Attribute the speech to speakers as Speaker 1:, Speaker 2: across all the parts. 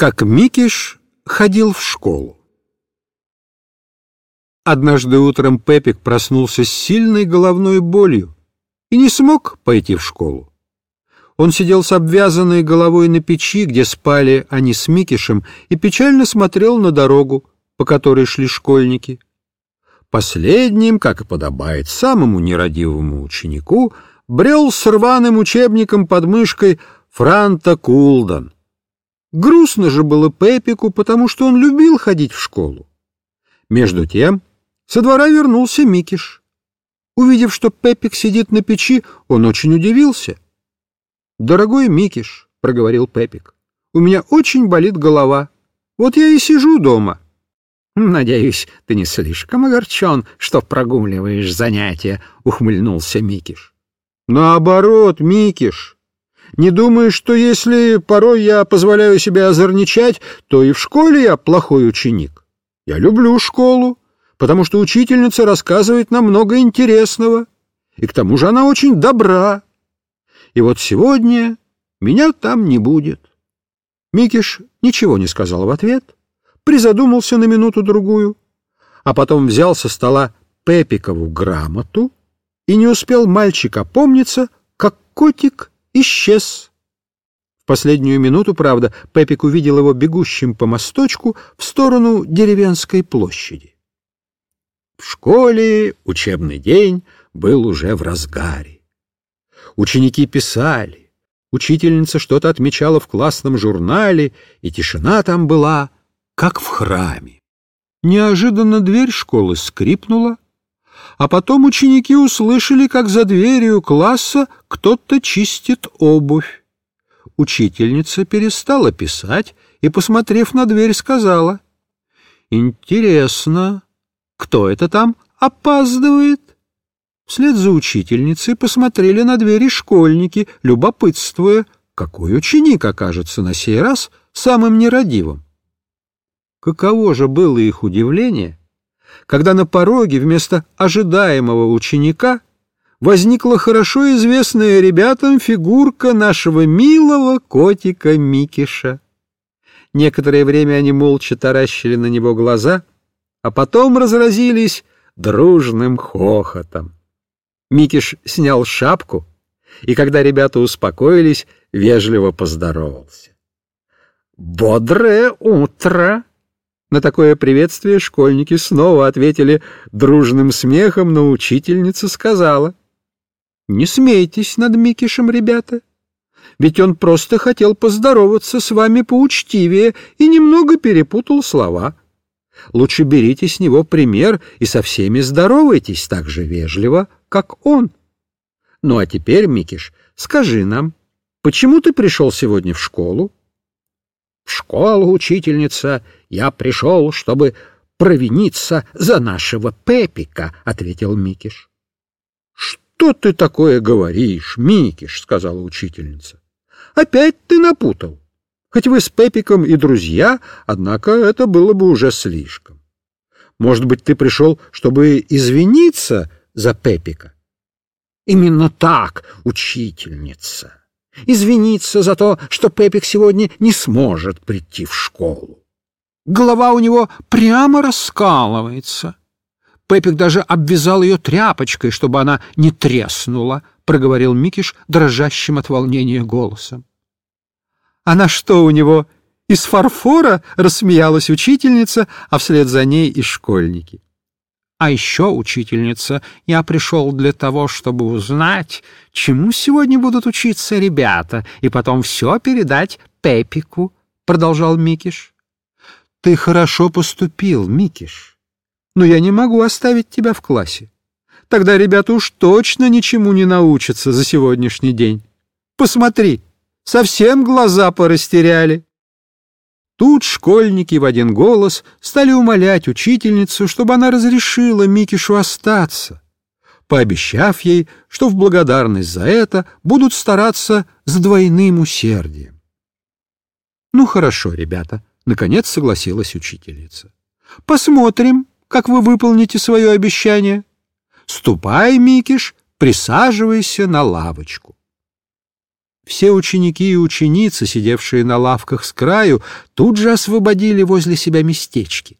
Speaker 1: Как Микиш ходил в школу. Однажды утром Пепик проснулся с сильной головной болью и не смог пойти в школу. Он сидел с обвязанной головой на печи, где спали они с Микишем, и печально смотрел на дорогу, по которой шли школьники. Последним, как и подобает самому нерадивому ученику, брел с рваным учебником под мышкой Франта Кулдан — Грустно же было Пепику, потому что он любил ходить в школу. Между тем со двора вернулся Микиш. Увидев, что Пепик сидит на печи, он очень удивился. «Дорогой Микиш», — проговорил Пепик, — «у меня очень болит голова. Вот я и сижу дома».
Speaker 2: «Надеюсь, ты не слишком огорчен, что прогуливаешь занятия», — ухмыльнулся Микиш.
Speaker 1: «Наоборот, Микиш, не думаю, что если порой я позволяю себе озорничать, то и в школе я плохой ученик. Я люблю школу, потому что учительница рассказывает нам много интересного, и к тому же она очень добра. И вот сегодня меня там не будет. Микиш ничего не сказал в ответ, призадумался на минуту-другую, а потом взял со стола Пепикову грамоту, и не успел мальчик опомниться, как котик исчез. В последнюю минуту, правда, Пепик увидел его бегущим по мосточку в сторону деревенской площади. В школе учебный день был уже в разгаре. Ученики писали, учительница что-то отмечала в классном журнале, и тишина там была, как в храме. Неожиданно дверь школы скрипнула, а потом ученики услышали, как за дверью класса кто-то чистит обувь. Учительница перестала писать и, посмотрев на дверь, сказала, «Интересно, кто это там опаздывает?» Вслед за учительницей посмотрели на двери школьники, любопытствуя, какой ученик окажется на сей раз самым нерадивым. Каково же было их удивление, когда на пороге вместо ожидаемого ученика возникла хорошо известная ребятам фигурка нашего милого котика Микиша. Некоторое время они молча таращили на него глаза, а потом разразились дружным хохотом. Микиш снял шапку, и когда ребята успокоились, вежливо поздоровался. «Бодрое утро!» На такое приветствие школьники снова ответили дружным смехом, но учительница сказала, «Не смейтесь над Микишем, ребята, ведь он просто хотел поздороваться с вами поучтивее и немного перепутал слова. Лучше берите с него пример и со всеми здоровайтесь так же вежливо, как он. Ну а теперь, Микиш, скажи нам, почему ты пришел сегодня в школу?» «В школу, учительница!» Я пришел, чтобы провиниться за нашего Пепика, — ответил Микиш. — Что ты такое говоришь, Микиш? — сказала учительница. — Опять ты напутал. Хоть вы с Пепиком и друзья, однако это было бы уже слишком. Может быть, ты пришел, чтобы извиниться за Пепика? — Именно так, учительница. Извиниться за то, что Пепик сегодня не сможет прийти в школу. Голова у него прямо раскалывается. Пепик даже обвязал ее тряпочкой, чтобы она не треснула, — проговорил Микиш дрожащим от волнения голосом. — Она что у него, из фарфора? — рассмеялась учительница, а вслед за ней и школьники. — А еще, учительница, я пришел для того, чтобы узнать, чему сегодня будут учиться ребята, и потом все передать Пепику, — продолжал Микиш. Ты хорошо поступил, Микиш, но я не могу оставить тебя в классе. Тогда ребята уж точно ничему не научатся за сегодняшний день. Посмотри, совсем глаза порастеряли. Тут школьники в один голос стали умолять учительницу, чтобы она разрешила Микишу остаться, пообещав ей, что в благодарность за это будут стараться с двойным усердием. «Ну хорошо, ребята», Наконец согласилась учительница. Посмотрим, как вы выполните свое обещание. Ступай, Микиш, присаживайся на лавочку. Все ученики и ученицы, сидевшие на лавках с краю, тут же освободили возле себя местечки.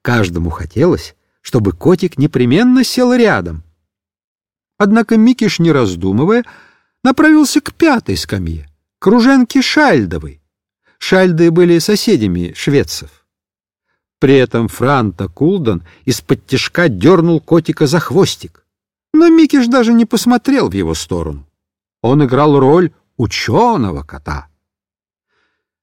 Speaker 1: Каждому хотелось, чтобы котик непременно сел рядом. Однако Микиш, не раздумывая, направился к пятой скамье, к руженке Шальдовой. Шальды были соседями шведцев. При этом Франта Кулдан из-под тишка дернул котика за хвостик. Но Микиш даже не посмотрел в его сторону. Он играл роль ученого кота.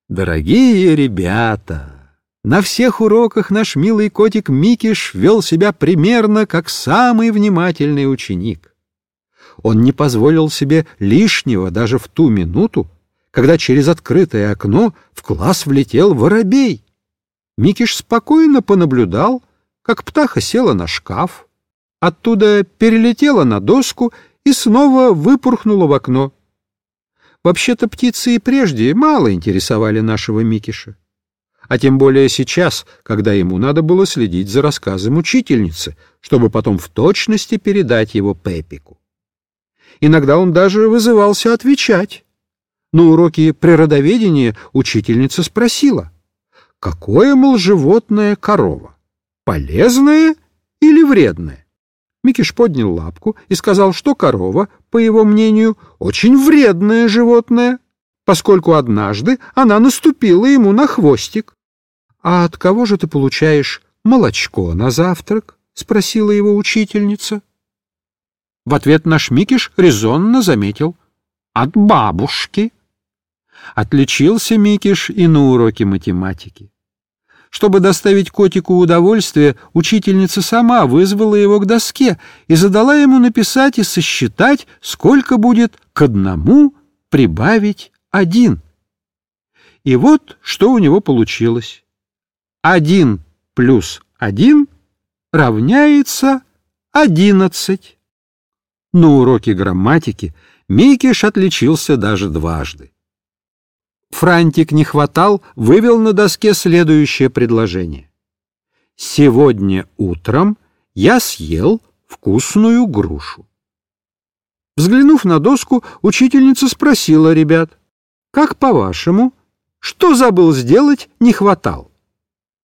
Speaker 1: Дорогие ребята, на всех уроках наш милый котик Микиш вел себя примерно как самый внимательный ученик. Он не позволил себе лишнего даже в ту минуту, когда через открытое окно в класс влетел воробей. Микиш спокойно понаблюдал, как птаха села на шкаф, оттуда перелетела на доску и снова выпорхнула в окно. Вообще-то птицы и прежде мало интересовали нашего Микиша. А тем более сейчас, когда ему надо было следить за рассказом учительницы, чтобы потом в точности передать его Пепику. Иногда он даже вызывался отвечать. На уроке природоведения учительница спросила, какое, мол, животное корова, полезное или вредное? Микиш поднял лапку и сказал, что корова, по его мнению, очень вредное животное, поскольку однажды она наступила ему на хвостик. — А от кого же ты получаешь молочко на завтрак? — спросила его учительница. В ответ наш Микиш резонно заметил. — От бабушки. Отличился Микиш и на уроке математики. Чтобы доставить котику удовольствие, учительница сама вызвала его к доске и задала ему написать и сосчитать, сколько будет к одному прибавить один. И вот что у него получилось. Один плюс один равняется одиннадцать. На уроке грамматики Микиш отличился даже дважды. Франтик не хватал, вывел на доске следующее предложение. «Сегодня утром я съел вкусную грушу». Взглянув на доску, учительница спросила ребят, «Как по-вашему, что забыл сделать, не хватал?»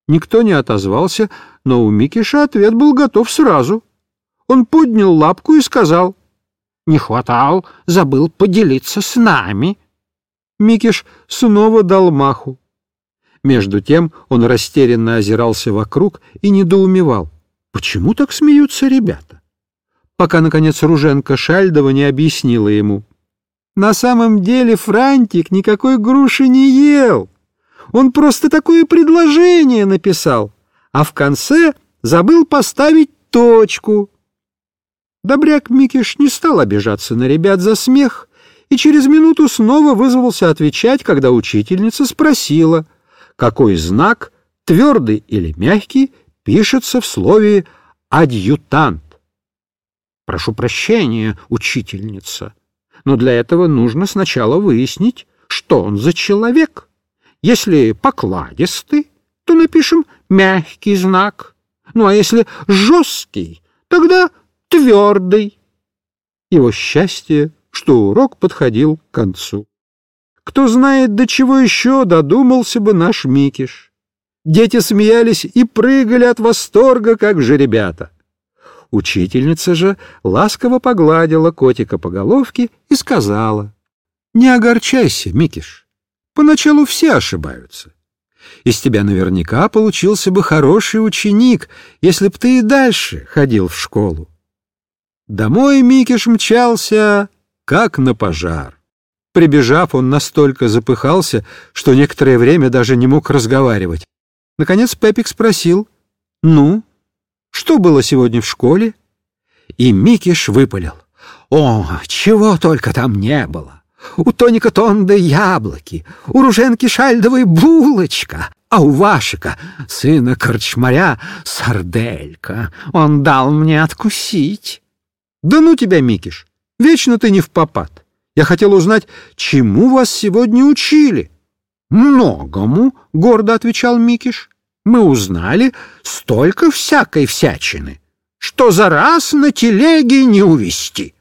Speaker 1: Никто не отозвался, но у Микиша ответ был готов сразу. Он поднял лапку и сказал, «Не хватал, забыл поделиться с нами». Микиш снова дал маху. Между тем он растерянно озирался вокруг и недоумевал. Почему так смеются ребята? Пока, наконец, Руженко Шальдова не объяснила ему. На самом деле Франтик никакой груши не ел. Он просто такое предложение написал, а в конце забыл поставить точку. Добряк Микиш не стал обижаться на ребят за смех, и через минуту снова вызвался отвечать, когда учительница спросила, какой знак, твердый или мягкий, пишется в слове «адъютант». «Прошу прощения, учительница, но для этого нужно сначала выяснить, что он за человек. Если покладистый, то напишем мягкий знак, ну а если жесткий, тогда твердый». Его счастье что урок подходил к концу. Кто знает, до чего еще додумался бы наш Микиш. Дети смеялись и прыгали от восторга, как же ребята. Учительница же ласково погладила котика по головке и сказала, «Не огорчайся, Микиш, поначалу все ошибаются. Из тебя наверняка получился бы хороший ученик, если б ты и дальше ходил в школу». Домой Микиш мчался как на пожар. Прибежав, он настолько запыхался, что некоторое время даже не мог разговаривать. Наконец Пепик спросил, «Ну, что было сегодня в школе?» И Микиш выпалил, «О, чего только там не было! У Тоника Тонда яблоки, у Руженки Шальдовой булочка, а у Вашика, сына корчмаря, сарделька. Он дал мне откусить». «Да ну тебя, Микиш! Вечно ты не в попад. Я хотел узнать, чему вас сегодня учили. Многому, — гордо отвечал Микиш. Мы узнали столько всякой всячины, что за раз на телеге не увести.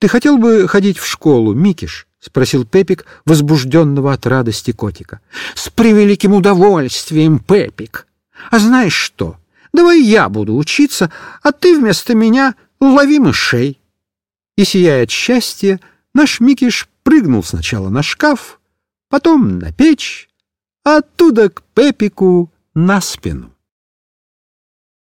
Speaker 1: Ты хотел бы ходить в школу, Микиш? — спросил Пепик, возбужденного от радости котика.
Speaker 2: — С превеликим удовольствием, Пепик. А знаешь что? Давай я буду учиться, а ты вместо меня лови мышей.
Speaker 1: И, сияя от счастья, наш Микиш прыгнул сначала на шкаф, потом на печь, а оттуда к Пепику на спину.